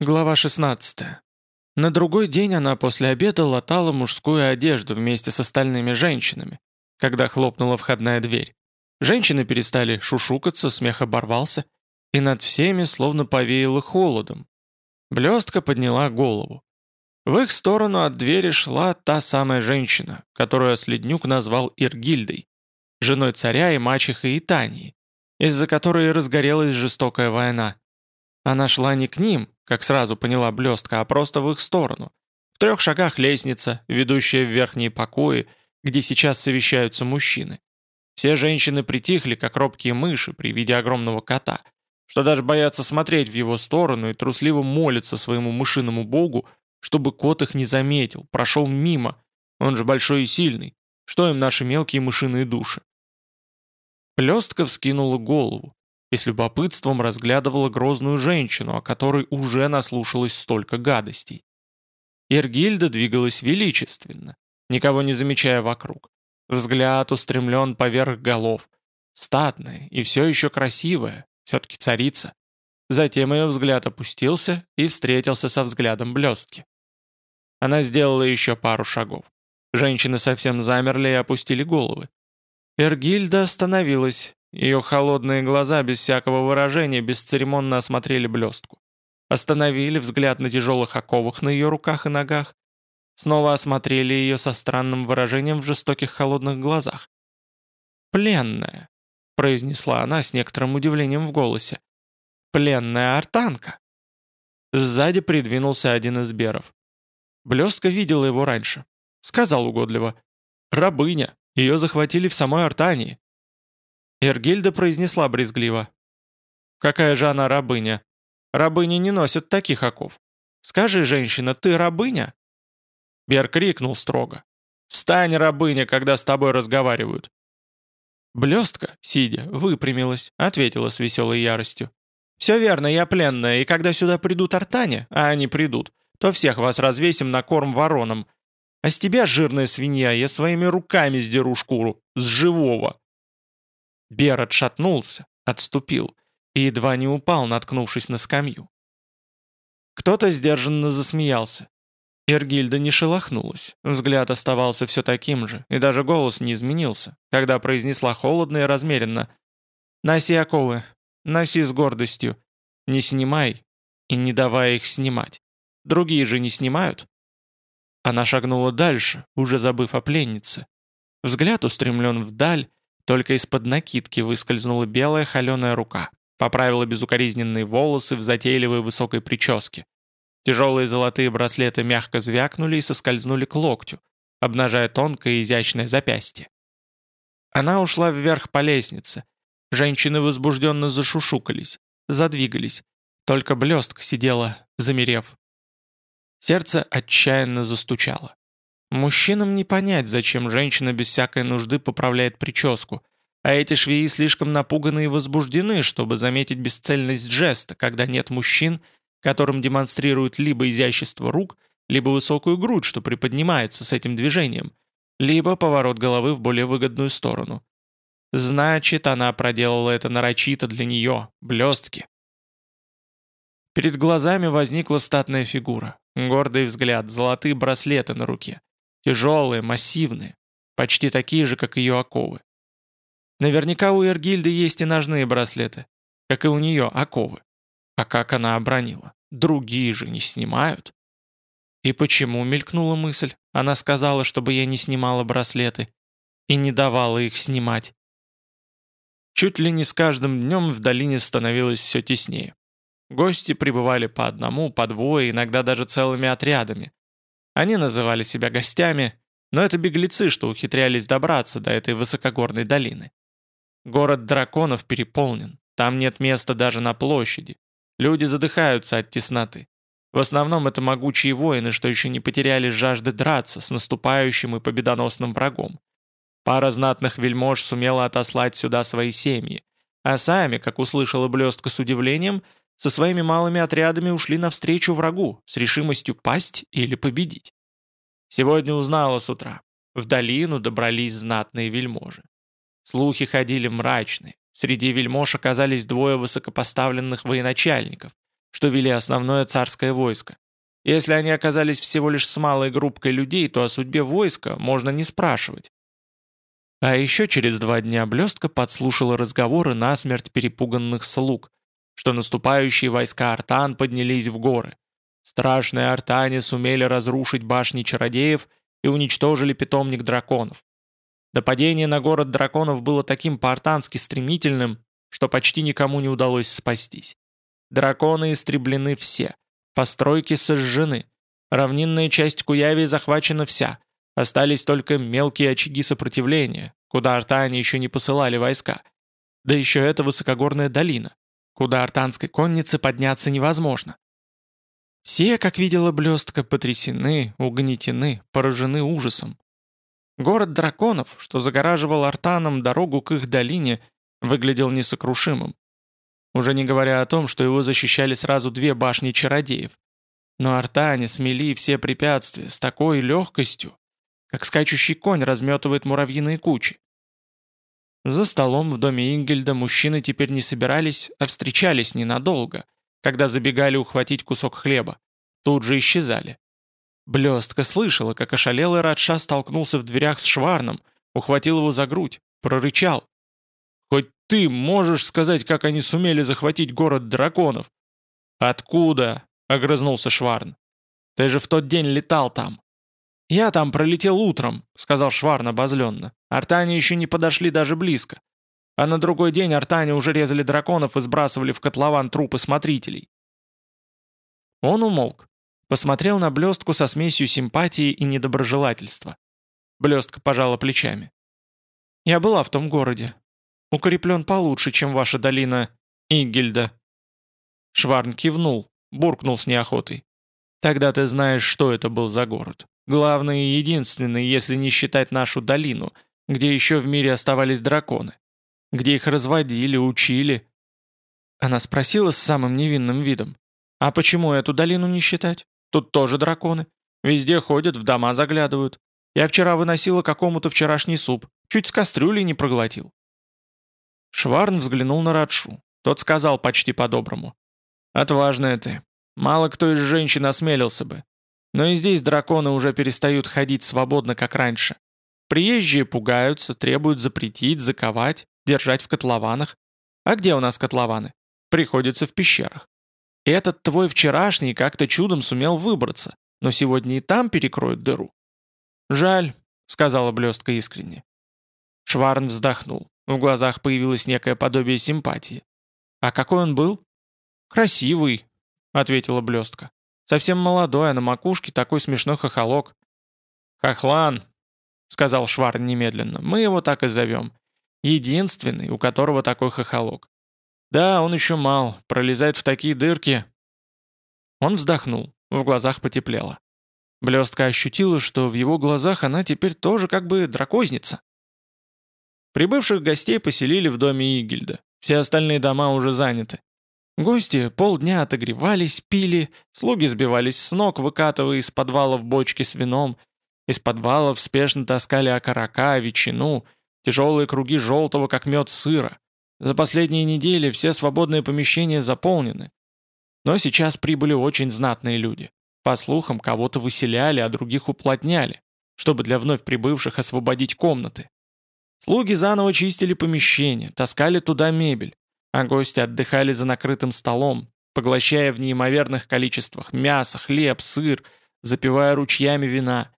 Глава 16. На другой день она после обеда латала мужскую одежду вместе с остальными женщинами, когда хлопнула входная дверь. Женщины перестали шушукаться, смех оборвался, и над всеми словно повеяло холодом. Блестка подняла голову. В их сторону от двери шла та самая женщина, которую Следнюк назвал Иргильдой, женой царя и мачехой Итании, из-за которой разгорелась жестокая война. Она шла не к ним, как сразу поняла блестка, а просто в их сторону. В трех шагах лестница, ведущая в верхние покои, где сейчас совещаются мужчины. Все женщины притихли, как робкие мыши при виде огромного кота, что даже боятся смотреть в его сторону и трусливо молятся своему мышиному богу, чтобы кот их не заметил, прошел мимо, он же большой и сильный, что им наши мелкие мышиные души. Блестка вскинула голову и с любопытством разглядывала грозную женщину, о которой уже наслушалось столько гадостей. Иргильда двигалась величественно, никого не замечая вокруг. Взгляд устремлен поверх голов. Статная и все еще красивая, все-таки царица. Затем ее взгляд опустился и встретился со взглядом блестки. Она сделала еще пару шагов. Женщины совсем замерли и опустили головы. Эргильда остановилась, ее холодные глаза без всякого выражения бесцеремонно осмотрели блестку. Остановили взгляд на тяжелых оковах на ее руках и ногах. Снова осмотрели ее со странным выражением в жестоких холодных глазах. «Пленная», — произнесла она с некоторым удивлением в голосе. «Пленная артанка». Сзади придвинулся один из беров. Блестка видела его раньше. Сказал угодливо. «Рабыня. Ее захватили в самой Артании. Эргильда произнесла брезгливо. «Какая же она рабыня? Рабыни не носят таких оков. Скажи, женщина, ты рабыня?» Бер крикнул строго. «Стань, рабыня, когда с тобой разговаривают!» Блестка, сидя, выпрямилась, ответила с веселой яростью. «Все верно, я пленная, и когда сюда придут артане, а они придут, то всех вас развесим на корм воронам. А с тебя, жирная свинья, я своими руками сдеру шкуру, с живого!» Бер отшатнулся, отступил и едва не упал, наткнувшись на скамью. Кто-то сдержанно засмеялся. Иргильда не шелохнулась, взгляд оставался все таким же, и даже голос не изменился, когда произнесла холодно и размеренно «Носи оковы, носи с гордостью, не снимай и не давай их снимать. Другие же не снимают». Она шагнула дальше, уже забыв о пленнице. Взгляд устремлен вдаль, только из-под накидки выскользнула белая холеная рука, поправила безукоризненные волосы в затейливой высокой прическе. Тяжелые золотые браслеты мягко звякнули и соскользнули к локтю, обнажая тонкое изящное запястье. Она ушла вверх по лестнице. Женщины возбужденно зашушукались, задвигались. Только блестка сидела, замерев. Сердце отчаянно застучало. Мужчинам не понять, зачем женщина без всякой нужды поправляет прическу, а эти швеи слишком напуганы и возбуждены, чтобы заметить бесцельность жеста, когда нет мужчин, которым демонстрируют либо изящество рук, либо высокую грудь, что приподнимается с этим движением, либо поворот головы в более выгодную сторону. Значит, она проделала это нарочито для нее, блестки. Перед глазами возникла статная фигура, гордый взгляд, золотые браслеты на руке. Тяжелые, массивные, почти такие же, как ее оковы. Наверняка у Эргильды есть и ножные браслеты, как и у нее оковы. А как она обронила? Другие же не снимают. И почему, мелькнула мысль, она сказала, чтобы я не снимала браслеты и не давала их снимать. Чуть ли не с каждым днем в долине становилось все теснее. Гости прибывали по одному, по двое, иногда даже целыми отрядами. Они называли себя гостями, но это беглецы, что ухитрялись добраться до этой высокогорной долины. Город драконов переполнен, там нет места даже на площади. Люди задыхаются от тесноты. В основном это могучие воины, что еще не потеряли жажды драться с наступающим и победоносным врагом. Пара знатных вельмож сумела отослать сюда свои семьи, а сами, как услышала блестка с удивлением, со своими малыми отрядами ушли навстречу врагу с решимостью пасть или победить. Сегодня узнала с утра. В долину добрались знатные вельможи. Слухи ходили мрачные. Среди вельмож оказались двое высокопоставленных военачальников, что вели основное царское войско. Если они оказались всего лишь с малой группкой людей, то о судьбе войска можно не спрашивать. А еще через два дня Блестка подслушала разговоры насмерть перепуганных слуг, что наступающие войска Артан поднялись в горы. Страшные артане сумели разрушить башни чародеев и уничтожили питомник драконов. Нападение на город драконов было таким по-артански стремительным, что почти никому не удалось спастись. Драконы истреблены все, постройки сожжены, равнинная часть Куяви захвачена вся, остались только мелкие очаги сопротивления, куда артане еще не посылали войска. Да еще это высокогорная долина, куда артанской коннице подняться невозможно. Все, как видела блестка, потрясены, угнетены, поражены ужасом. Город драконов, что загораживал артанам дорогу к их долине, выглядел несокрушимым. Уже не говоря о том, что его защищали сразу две башни чародеев. Но артане смели все препятствия с такой легкостью, как скачущий конь разметывает муравьиные кучи. За столом в доме Ингельда мужчины теперь не собирались, а встречались ненадолго, когда забегали ухватить кусок хлеба. Тут же исчезали. Блестка слышала, как ошалелый Радша столкнулся в дверях с Шварном, ухватил его за грудь, прорычал. «Хоть ты можешь сказать, как они сумели захватить город драконов?» «Откуда?» — огрызнулся Шварн. «Ты же в тот день летал там». «Я там пролетел утром», — сказал Шварн обозленно. «Артане еще не подошли даже близко. А на другой день артане уже резали драконов и сбрасывали в котлован трупы смотрителей». Он умолк. Посмотрел на блестку со смесью симпатии и недоброжелательства. Блестка пожала плечами. «Я была в том городе. Укреплен получше, чем ваша долина Игельда». Шварн кивнул, буркнул с неохотой. «Тогда ты знаешь, что это был за город. Главный и единственный, если не считать нашу долину, где еще в мире оставались драконы. Где их разводили, учили». Она спросила с самым невинным видом. «А почему эту долину не считать? Тут тоже драконы. Везде ходят, в дома заглядывают. Я вчера выносила какому-то вчерашний суп. Чуть с кастрюлей не проглотил». Шварн взглянул на Радшу. Тот сказал почти по-доброму. «Отважная ты. Мало кто из женщин осмелился бы. Но и здесь драконы уже перестают ходить свободно, как раньше. Приезжие пугаются, требуют запретить, заковать, держать в котлованах. А где у нас котлованы? Приходится в пещерах. Этот твой вчерашний как-то чудом сумел выбраться, но сегодня и там перекроют дыру. «Жаль», — сказала блестка искренне. Шварн вздохнул. В глазах появилось некое подобие симпатии. «А какой он был?» «Красивый», — ответила блестка. «Совсем молодой, а на макушке такой смешной хохолок». «Хохлан», — сказал Шварн немедленно, — «мы его так и зовем. Единственный, у которого такой хохолок. Да, он еще мал, пролезает в такие дырки. Он вздохнул, в глазах потеплело. Блестка ощутила, что в его глазах она теперь тоже как бы дракозница. Прибывших гостей поселили в доме Игельда. Все остальные дома уже заняты. Гости полдня отогревались, пили, слуги сбивались с ног, выкатывая из подвалов бочки с вином, из подвалов спешно таскали окорока, ветчину, тяжелые круги желтого, как мед сыра. За последние недели все свободные помещения заполнены. Но сейчас прибыли очень знатные люди. По слухам, кого-то выселяли, а других уплотняли, чтобы для вновь прибывших освободить комнаты. Слуги заново чистили помещения, таскали туда мебель, а гости отдыхали за накрытым столом, поглощая в неимоверных количествах мясо, хлеб, сыр, запивая ручьями вина.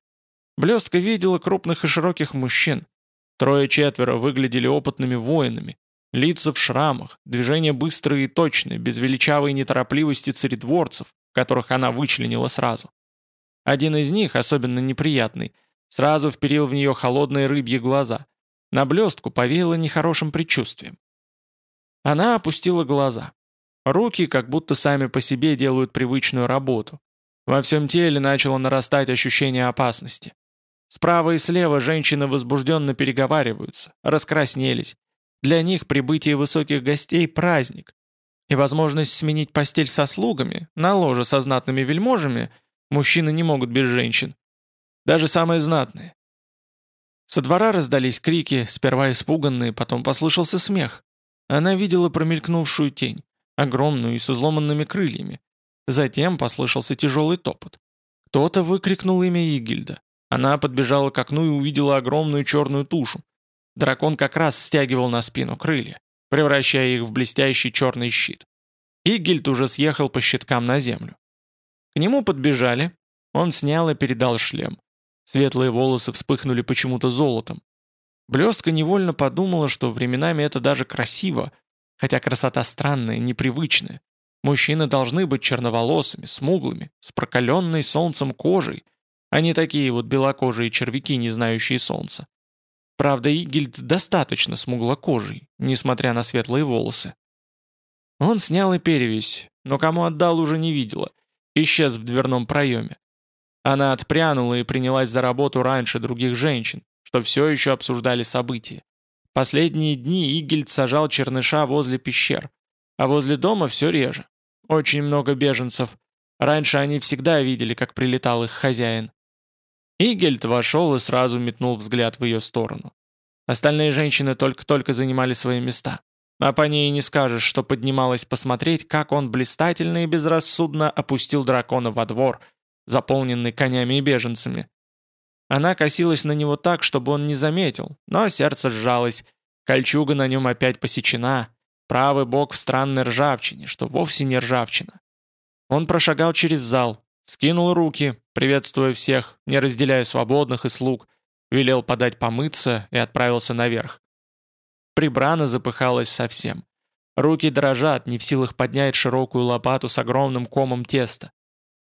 Блестка видела крупных и широких мужчин. Трое-четверо выглядели опытными воинами, Лица в шрамах, движения быстрые и точные, без величавой неторопливости царедворцев, которых она вычленила сразу. Один из них, особенно неприятный, сразу вперил в нее холодные рыбьи глаза. На блестку повеяло нехорошим предчувствием. Она опустила глаза. Руки как будто сами по себе делают привычную работу. Во всем теле начало нарастать ощущение опасности. Справа и слева женщины возбужденно переговариваются, раскраснелись, для них прибытие высоких гостей – праздник. И возможность сменить постель со слугами, на ложе со знатными вельможами, мужчины не могут без женщин. Даже самые знатные. Со двора раздались крики, сперва испуганные, потом послышался смех. Она видела промелькнувшую тень. огромную и с изломанными крыльями. Затем послышался тяжелый топот. Кто-то выкрикнул имя Игильда. Она подбежала к окну и увидела огромную черную тушу. Дракон как раз стягивал на спину крылья, превращая их в блестящий черный щит. Игильд уже съехал по щиткам на землю. К нему подбежали. Он снял и передал шлем. Светлые волосы вспыхнули почему-то золотом. Блестка невольно подумала, что временами это даже красиво, хотя красота странная, непривычная. Мужчины должны быть черноволосыми, смуглыми, с прокаленной солнцем кожей, а не такие вот белокожие червяки, не знающие солнца. Правда, Игельд достаточно смуглокожий, несмотря на светлые волосы. Он снял и перевязь, но кому отдал уже не видела. Исчез в дверном проеме. Она отпрянула и принялась за работу раньше других женщин, что все еще обсуждали события. Последние дни Игельд сажал черныша возле пещер, а возле дома все реже. Очень много беженцев. Раньше они всегда видели, как прилетал их хозяин. Игельд вошел и сразу метнул взгляд в ее сторону. Остальные женщины только-только занимали свои места. А по ней не скажешь, что поднималась посмотреть, как он блистательно и безрассудно опустил дракона во двор, заполненный конями и беженцами. Она косилась на него так, чтобы он не заметил, но сердце сжалось, кольчуга на нем опять посечена, правый бок в странной ржавчине, что вовсе не ржавчина. Он прошагал через зал, Скинул руки, приветствуя всех, не разделяя свободных и слуг, велел подать помыться и отправился наверх. Прибрана запыхалась совсем. Руки дрожат, не в силах поднять широкую лопату с огромным комом теста.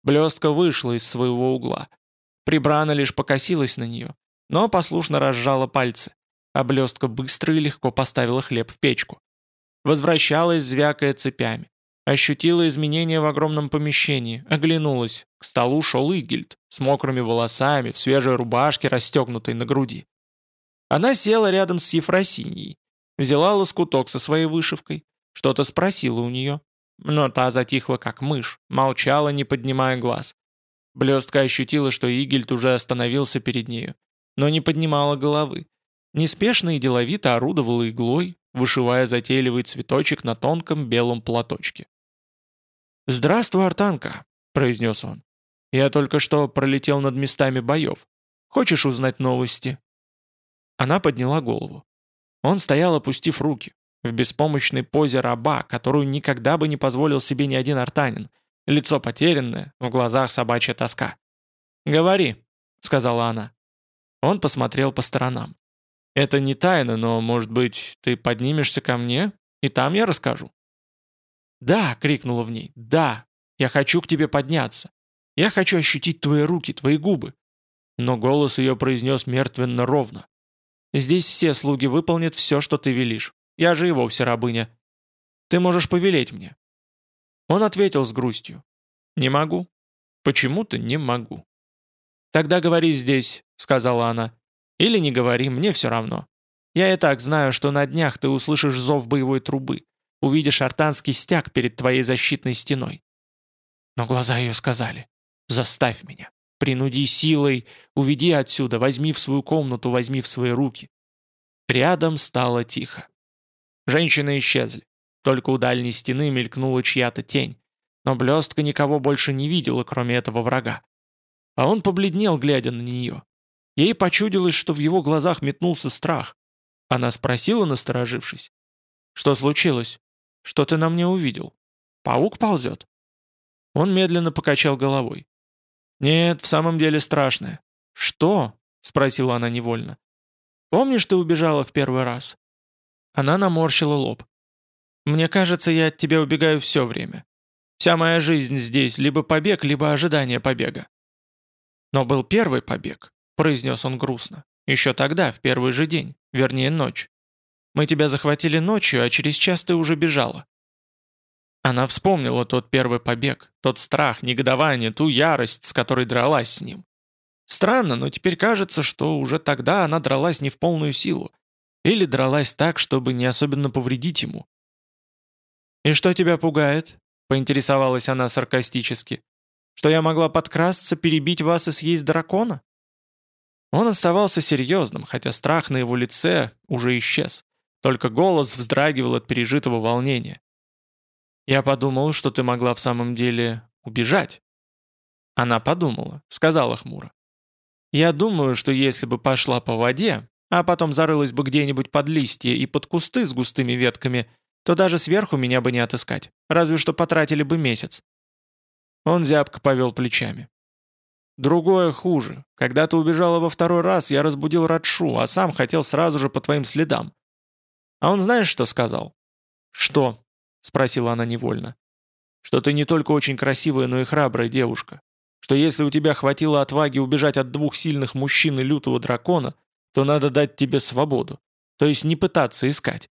Блестка вышла из своего угла. Прибрана лишь покосилась на нее, но послушно разжала пальцы, а блестка быстро и легко поставила хлеб в печку. Возвращалась, звякая цепями. Ощутила изменения в огромном помещении, оглянулась. К столу шел Игельд, с мокрыми волосами, в свежей рубашке, расстегнутой на груди. Она села рядом с Ефросиньей, взяла лоскуток со своей вышивкой, что-то спросила у нее. Но та затихла, как мышь, молчала, не поднимая глаз. Блестка ощутила, что Игельд уже остановился перед нею, но не поднимала головы. Неспешно и деловито орудовала иглой, вышивая затейливый цветочек на тонком белом платочке. «Здравствуй, Артанка», — произнес он. «Я только что пролетел над местами боев. Хочешь узнать новости?» Она подняла голову. Он стоял, опустив руки, в беспомощной позе раба, которую никогда бы не позволил себе ни один артанин. Лицо потерянное, в глазах собачья тоска. «Говори», — сказала она. Он посмотрел по сторонам. «Это не тайна, но, может быть, ты поднимешься ко мне, и там я расскажу». «Да!» — крикнула в ней. «Да! Я хочу к тебе подняться! Я хочу ощутить твои руки, твои губы!» Но голос ее произнес мертвенно ровно. «Здесь все слуги выполнят все, что ты велишь. Я же и вовсе рабыня. Ты можешь повелеть мне». Он ответил с грустью. «Не могу. Почему-то не могу». «Тогда говори здесь», — сказала она. «Или не говори, мне все равно. Я и так знаю, что на днях ты услышишь зов боевой трубы увидишь артанский стяг перед твоей защитной стеной. Но глаза ее сказали, заставь меня, принуди силой, уведи отсюда, возьми в свою комнату, возьми в свои руки. Рядом стало тихо. Женщины исчезли, только у дальней стены мелькнула чья-то тень, но блестка никого больше не видела, кроме этого врага. А он побледнел, глядя на нее. Ей почудилось, что в его глазах метнулся страх. Она спросила, насторожившись. «Что случилось?» Что ты на мне увидел? Паук ползет?» Он медленно покачал головой. «Нет, в самом деле страшное». «Что?» — спросила она невольно. «Помнишь, ты убежала в первый раз?» Она наморщила лоб. «Мне кажется, я от тебя убегаю все время. Вся моя жизнь здесь либо побег, либо ожидание побега». «Но был первый побег», — произнес он грустно. «Еще тогда, в первый же день, вернее, ночь. Мы тебя захватили ночью, а через час ты уже бежала». Она вспомнила тот первый побег, тот страх, негодование, ту ярость, с которой дралась с ним. Странно, но теперь кажется, что уже тогда она дралась не в полную силу. Или дралась так, чтобы не особенно повредить ему. «И что тебя пугает?» — поинтересовалась она саркастически. «Что я могла подкрасться, перебить вас и съесть дракона?» Он оставался серьезным, хотя страх на его лице уже исчез. Только голос вздрагивал от пережитого волнения. Я подумал, что ты могла в самом деле убежать». Она подумала, сказала хмуро. «Я думаю, что если бы пошла по воде, а потом зарылась бы где-нибудь под листья и под кусты с густыми ветками, то даже сверху меня бы не отыскать, разве что потратили бы месяц». Он зябко повел плечами. «Другое хуже. Когда ты убежала во второй раз, я разбудил Радшу, а сам хотел сразу же по твоим следам. А он знаешь, что сказал?» «Что?» — спросила она невольно. «Что ты не только очень красивая, но и храбрая девушка что если у тебя хватило отваги убежать от двух сильных мужчин и лютого дракона, то надо дать тебе свободу, то есть не пытаться искать.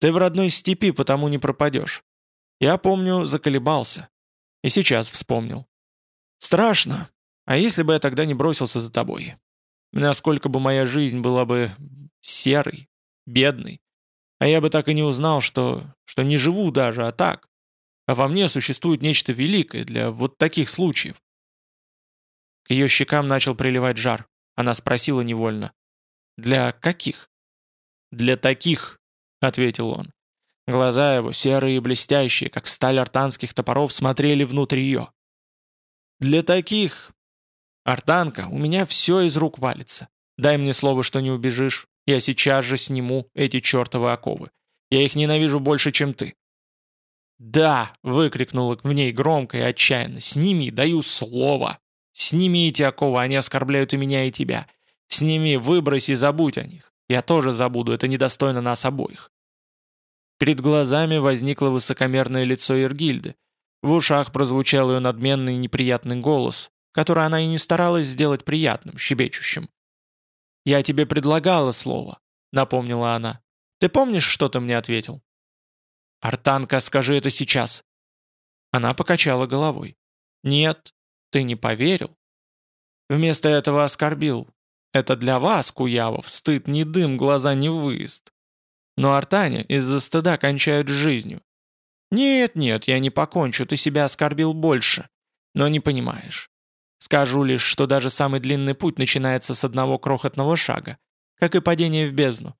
Ты в родной степи, потому не пропадешь. Я помню, заколебался. И сейчас вспомнил. Страшно. А если бы я тогда не бросился за тобой? Насколько бы моя жизнь была бы серой, бедной. А я бы так и не узнал, что, что не живу даже, а так. А во мне существует нечто великое для вот таких случаев. К ее щекам начал приливать жар. Она спросила невольно. «Для каких?» «Для таких», — ответил он. Глаза его, серые и блестящие, как сталь артанских топоров, смотрели внутрь ее. «Для таких...» «Артанка, у меня все из рук валится. Дай мне слово, что не убежишь. Я сейчас же сниму эти чертовы оковы. Я их ненавижу больше, чем ты». «Да!» — выкрикнула в ней громко и отчаянно. «Сними, даю слово!» Сними эти оковы, они оскорбляют и меня, и тебя. Сними, выбрось и забудь о них. Я тоже забуду, это недостойно нас обоих». Перед глазами возникло высокомерное лицо Иргильды. В ушах прозвучал ее надменный и неприятный голос, который она и не старалась сделать приятным, щебечущим. «Я тебе предлагала слово», — напомнила она. «Ты помнишь, что ты мне ответил?» «Артанка, скажи это сейчас». Она покачала головой. «Нет, ты не поверил? Вместо этого оскорбил. Это для вас, Куявов, стыд не дым, глаза не выезд. Но артане из-за стыда кончают жизнью. Нет-нет, я не покончу, ты себя оскорбил больше. Но не понимаешь. Скажу лишь, что даже самый длинный путь начинается с одного крохотного шага, как и падение в бездну.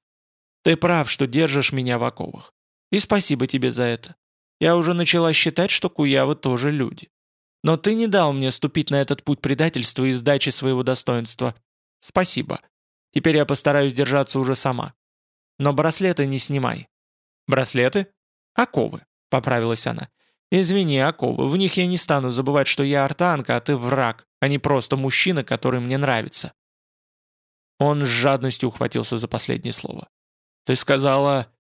Ты прав, что держишь меня в оковах. И спасибо тебе за это. Я уже начала считать, что куявы тоже люди. Но ты не дал мне ступить на этот путь предательства и сдачи своего достоинства. Спасибо. Теперь я постараюсь держаться уже сама. Но браслеты не снимай. Браслеты? Оковы, поправилась она. Извини, оковы, в них я не стану забывать, что я артанка, а ты враг, а не просто мужчина, который мне нравится. Он с жадностью ухватился за последнее слово. «Ты сказала...»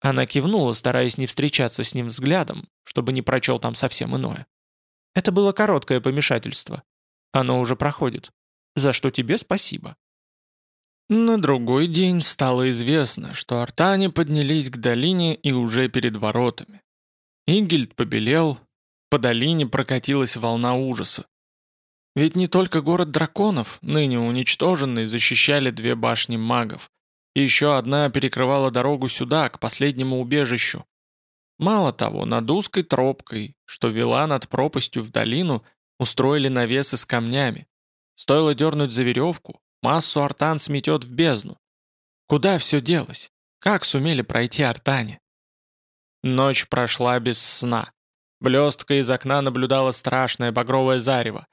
Она кивнула, стараясь не встречаться с ним взглядом, чтобы не прочел там совсем иное. Это было короткое помешательство. Оно уже проходит. За что тебе спасибо. На другой день стало известно, что артане поднялись к долине и уже перед воротами. Ингельд побелел, по долине прокатилась волна ужаса. Ведь не только город драконов, ныне уничтоженный, защищали две башни магов. И еще одна перекрывала дорогу сюда, к последнему убежищу. Мало того, над узкой тропкой, что вела над пропастью в долину, устроили навесы с камнями. Стоило дернуть за веревку, массу артан сметет в бездну. Куда все делось? Как сумели пройти артане? Ночь прошла без сна. Блестка из окна наблюдала страшное багровое зарево.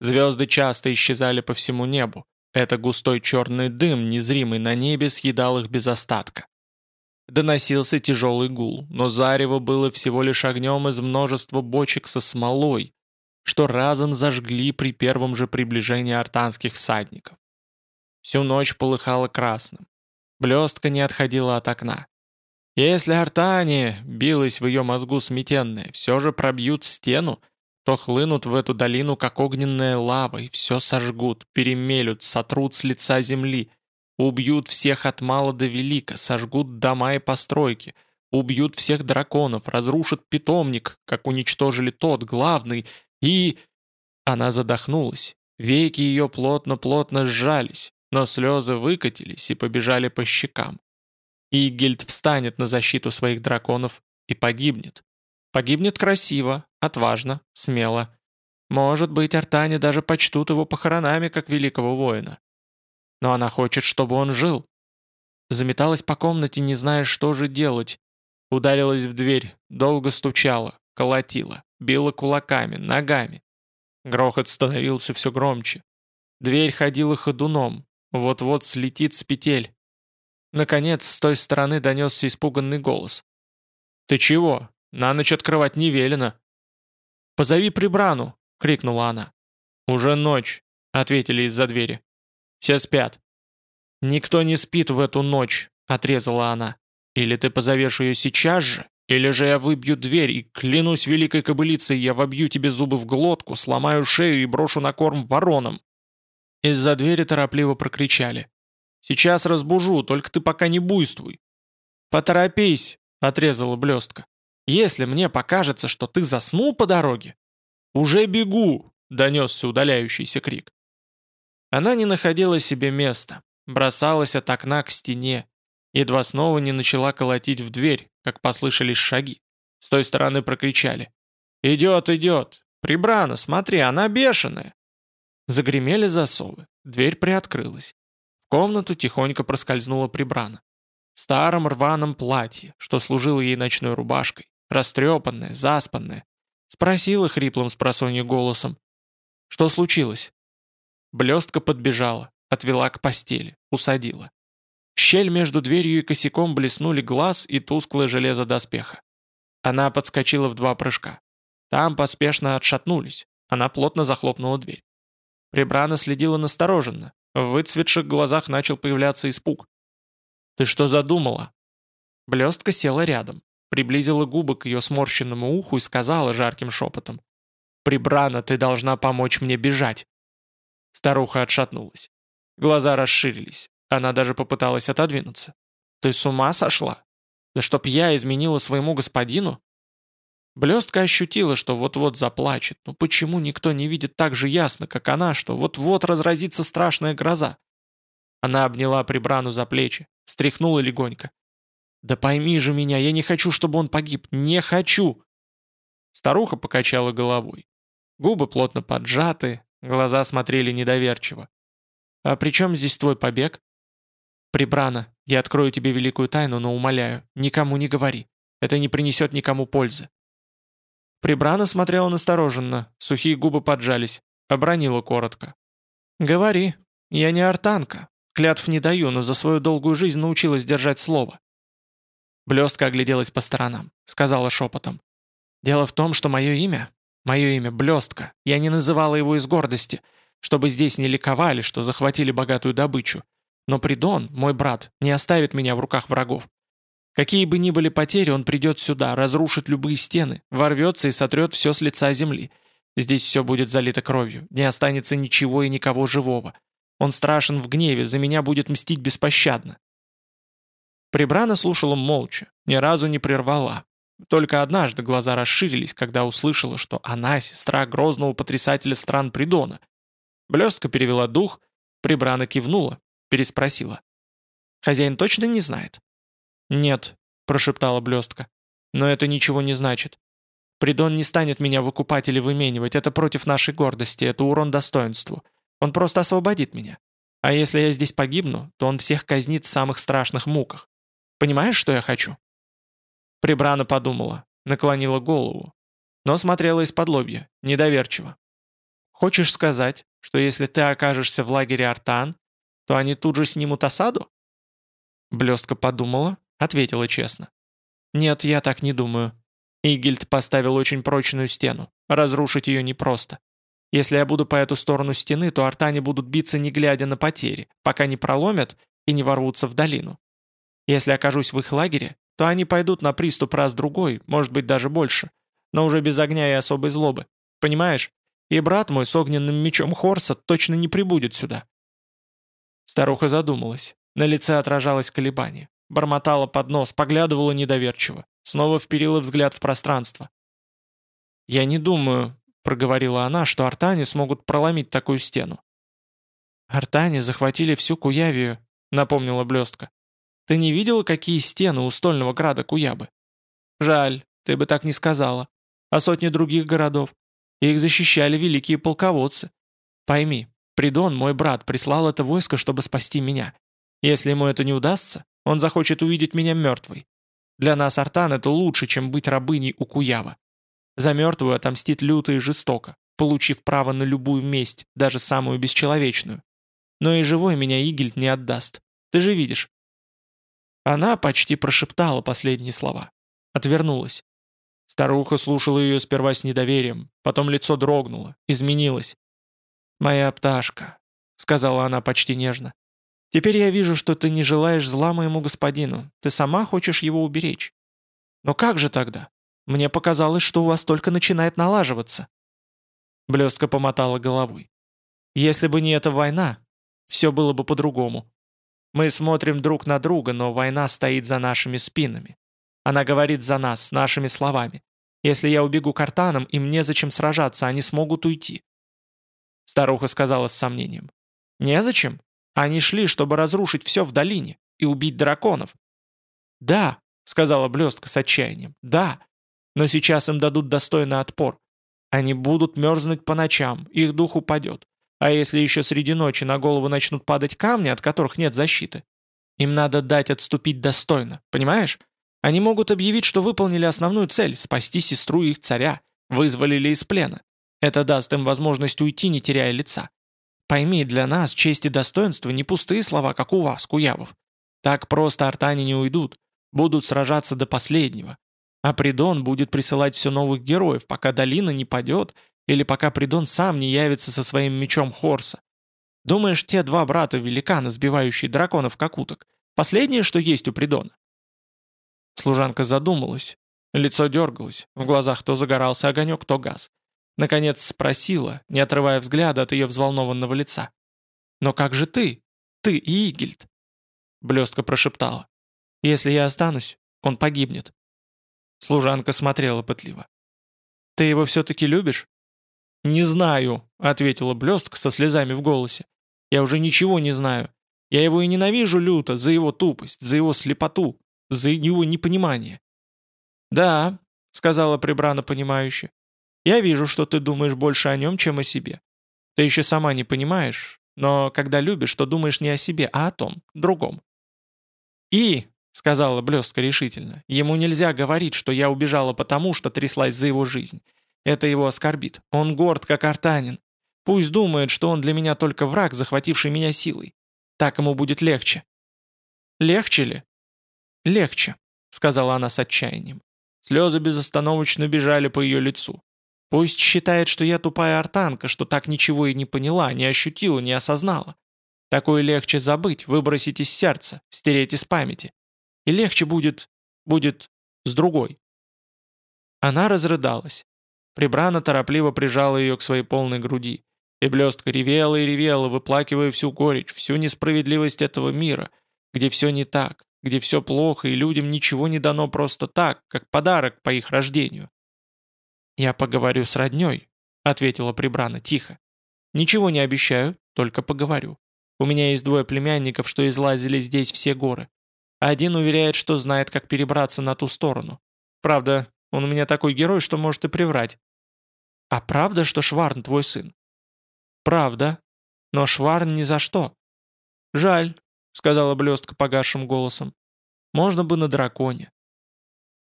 Звезды часто исчезали по всему небу. Это густой черный дым, незримый на небе, съедал их без остатка. Доносился тяжелый гул, но зарево было всего лишь огнем из множества бочек со смолой, что разом зажгли при первом же приближении артанских всадников. Всю ночь полыхало красным. Блестка не отходила от окна. Если артане, билась в ее мозгу сметенная, все же пробьют стену, то хлынут в эту долину, как огненная лава, и все сожгут, перемелют, сотрут с лица земли, Убьют всех от мала до велика, сожгут дома и постройки, убьют всех драконов, разрушат питомник, как уничтожили тот, главный, и... Она задохнулась. Веки ее плотно-плотно сжались, но слезы выкатились и побежали по щекам. И Гильд встанет на защиту своих драконов и погибнет. Погибнет красиво, отважно, смело. Может быть, артане даже почтут его похоронами, как великого воина. Но она хочет, чтобы он жил. Заметалась по комнате, не зная, что же делать. Ударилась в дверь, долго стучала. колотила, била кулаками, ногами. Грохот становился все громче. Дверь ходила ходуном, вот-вот слетит с петель. Наконец, с той стороны донесся испуганный голос. «Ты чего? На ночь открывать не велено». «Позови прибрану!» — крикнула она. «Уже ночь», — ответили из-за двери. «Все спят». «Никто не спит в эту ночь», — отрезала она. «Или ты позовешь ее сейчас же, или же я выбью дверь и, клянусь великой кобылицей, я вобью тебе зубы в глотку, сломаю шею и брошу на корм воронам». Из-за двери торопливо прокричали. «Сейчас разбужу, только ты пока не буйствуй». «Поторопись», — отрезала блестка. «Если мне покажется, что ты заснул по дороге...» «Уже бегу», — донесся удаляющийся крик. Она не находила себе места, бросалась от окна к стене, едва снова не начала колотить в дверь, как послышались шаги. С той стороны прокричали. «Идет, идет! Прибрана, смотри, она бешеная!» Загремели засовы, дверь приоткрылась. В комнату тихонько проскользнула Прибрана. В старом рваном платье, что служило ей ночной рубашкой, растрепанная, заспанная. Спросила хриплым с голосом. «Что случилось?» Блестка подбежала, отвела к постели, усадила. Щель между дверью и косяком блеснули глаз и тусклое железо доспеха. Она подскочила в два прыжка. Там поспешно отшатнулись. Она плотно захлопнула дверь. Прибрана следила настороженно. В выцветших глазах начал появляться испуг. «Ты что задумала?» Блестка села рядом, приблизила губы к ее сморщенному уху и сказала жарким шепотом. «Прибрана, ты должна помочь мне бежать!» Старуха отшатнулась. Глаза расширились. Она даже попыталась отодвинуться. «Ты с ума сошла? Да чтоб я изменила своему господину?» Блестка ощутила, что вот-вот заплачет. Но почему никто не видит так же ясно, как она, что вот-вот разразится страшная гроза? Она обняла Прибрану за плечи, стряхнула легонько. «Да пойми же меня, я не хочу, чтобы он погиб. Не хочу!» Старуха покачала головой. Губы плотно поджаты, глаза смотрели недоверчиво. «А при чем здесь твой побег?» «Прибрана, я открою тебе великую тайну, но умоляю, никому не говори. Это не принесет никому пользы». Прибрана смотрела настороженно, сухие губы поджались, обронила коротко. «Говори, я не артанка, клятв не даю, но за свою долгую жизнь научилась держать слово». Блестка огляделась по сторонам, сказала шепотом. «Дело в том, что мое имя, мое имя Блестка, я не называла его из гордости, чтобы здесь не ликовали, что захватили богатую добычу. Но Придон, мой брат, не оставит меня в руках врагов. Какие бы ни были потери, он придет сюда, разрушит любые стены, ворвется и сотрет все с лица земли. Здесь все будет залито кровью, не останется ничего и никого живого. Он страшен в гневе, за меня будет мстить беспощадно. Прибрана слушала молча, ни разу не прервала. Только однажды глаза расширились, когда услышала, что она сестра грозного потрясателя стран Придона, Блестка перевела дух, Прибрана кивнула, переспросила. «Хозяин точно не знает?» «Нет», — прошептала Блестка. «Но это ничего не значит. Придон не станет меня выкупать или выменивать, это против нашей гордости, это урон достоинству. Он просто освободит меня. А если я здесь погибну, то он всех казнит в самых страшных муках. Понимаешь, что я хочу?» Прибрана подумала, наклонила голову, но смотрела из-под лобья, недоверчиво. «Хочешь сказать, что если ты окажешься в лагере Артан, то они тут же снимут осаду?» Блестка подумала, ответила честно. «Нет, я так не думаю. Игельд поставил очень прочную стену. Разрушить ее непросто. Если я буду по эту сторону стены, то артане будут биться не глядя на потери, пока не проломят и не ворвутся в долину. Если окажусь в их лагере, то они пойдут на приступ раз-другой, может быть даже больше, но уже без огня и особой злобы. Понимаешь? И брат мой с огненным мечом Хорса точно не прибудет сюда». Старуха задумалась. На лице отражалось колебание. Бормотала под нос, поглядывала недоверчиво. Снова вперила взгляд в пространство. «Я не думаю», — проговорила она, — «что артане смогут проломить такую стену». «Артане захватили всю Куявию», — напомнила блестка. «Ты не видела, какие стены у стольного града Куябы?» «Жаль, ты бы так не сказала. А сотни других городов? Их защищали великие полководцы. Пойми, Придон, мой брат, прислал это войско, чтобы спасти меня. Если ему это не удастся, он захочет увидеть меня мертвой. Для нас, Артан, это лучше, чем быть рабыней у Куява. За мертвую отомстит люто и жестоко, получив право на любую месть, даже самую бесчеловечную. Но и живой меня Игельд не отдаст. Ты же видишь». Она почти прошептала последние слова. Отвернулась. Старуха слушала ее сперва с недоверием, потом лицо дрогнуло, изменилось. «Моя пташка», — сказала она почти нежно. «Теперь я вижу, что ты не желаешь зла моему господину. Ты сама хочешь его уберечь. Но как же тогда? Мне показалось, что у вас только начинает налаживаться». Блестка помотала головой. «Если бы не эта война, все было бы по-другому. Мы смотрим друг на друга, но война стоит за нашими спинами. Она говорит за нас, нашими словами. Если я убегу к артанам, им незачем сражаться, они смогут уйти. Старуха сказала с сомнением. «Незачем? Они шли, чтобы разрушить все в долине и убить драконов». «Да», — сказала Блестка с отчаянием, — «да. Но сейчас им дадут достойный отпор. Они будут мерзнуть по ночам, их дух упадет. А если еще среди ночи на голову начнут падать камни, от которых нет защиты? Им надо дать отступить достойно, понимаешь? Они могут объявить, что выполнили основную цель – спасти сестру их царя, вызволили из плена. Это даст им возможность уйти, не теряя лица. Пойми, для нас честь и достоинство не пустые слова, как у вас, куявов. Так просто артане не уйдут, будут сражаться до последнего. А Придон будет присылать все новых героев, пока долина не падет или пока Придон сам не явится со своим мечом Хорса. Думаешь, те два брата-великана, сбивающие драконов как уток, последнее, что есть у Придона? Служанка задумалась. Лицо дергалось, в глазах то загорался огонек, то газ. Наконец спросила, не отрывая взгляда от ее взволнованного лица. «Но как же ты? Ты и Игельд?» Блестка прошептала. «Если я останусь, он погибнет». Служанка смотрела пытливо. «Ты его все-таки любишь?» «Не знаю», — ответила Блестка со слезами в голосе. «Я уже ничего не знаю. Я его и ненавижу люто за его тупость, за его слепоту, за его непонимание». «Да», — сказала Прибрана понимающе, я вижу, что ты думаешь больше о нем, чем о себе. Ты еще сама не понимаешь, но когда любишь, то думаешь не о себе, а о том, другом. И, — сказала Блестка решительно, — ему нельзя говорить, что я убежала потому, что тряслась за его жизнь. Это его оскорбит. Он горд, как артанин. Пусть думает, что он для меня только враг, захвативший меня силой. Так ему будет легче. Легче ли? Легче, — сказала она с отчаянием. Слезы безостановочно бежали по ее лицу. Пусть считает, что я тупая артанка, что так ничего и не поняла, не ощутила, не осознала. Такое легче забыть, выбросить из сердца, стереть из памяти. И легче будет... будет... с другой. Она разрыдалась. Прибрана торопливо прижала ее к своей полной груди. И блестка ревела и ревела, выплакивая всю горечь, всю несправедливость этого мира, где все не так, где все плохо, и людям ничего не дано просто так, как подарок по их рождению. «Я поговорю с роднёй», — ответила Прибрана тихо. «Ничего не обещаю, только поговорю. У меня есть двое племянников, что излазили здесь все горы. Один уверяет, что знает, как перебраться на ту сторону. Правда, он у меня такой герой, что может и приврать. А правда, что Шварн твой сын? Правда. Но Шварн ни за что. Жаль, сказала блестка погасшим голосом. Можно бы на драконе.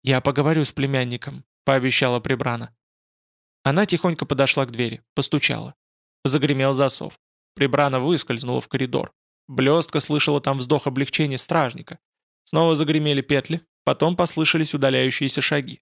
Я поговорю с племянником, пообещала Прибрана. Она тихонько подошла к двери, постучала. Загремел засов. Прибрана выскользнула в коридор. Блестка слышала там вздох облегчения стражника. Снова загремели петли, потом послышались удаляющиеся шаги.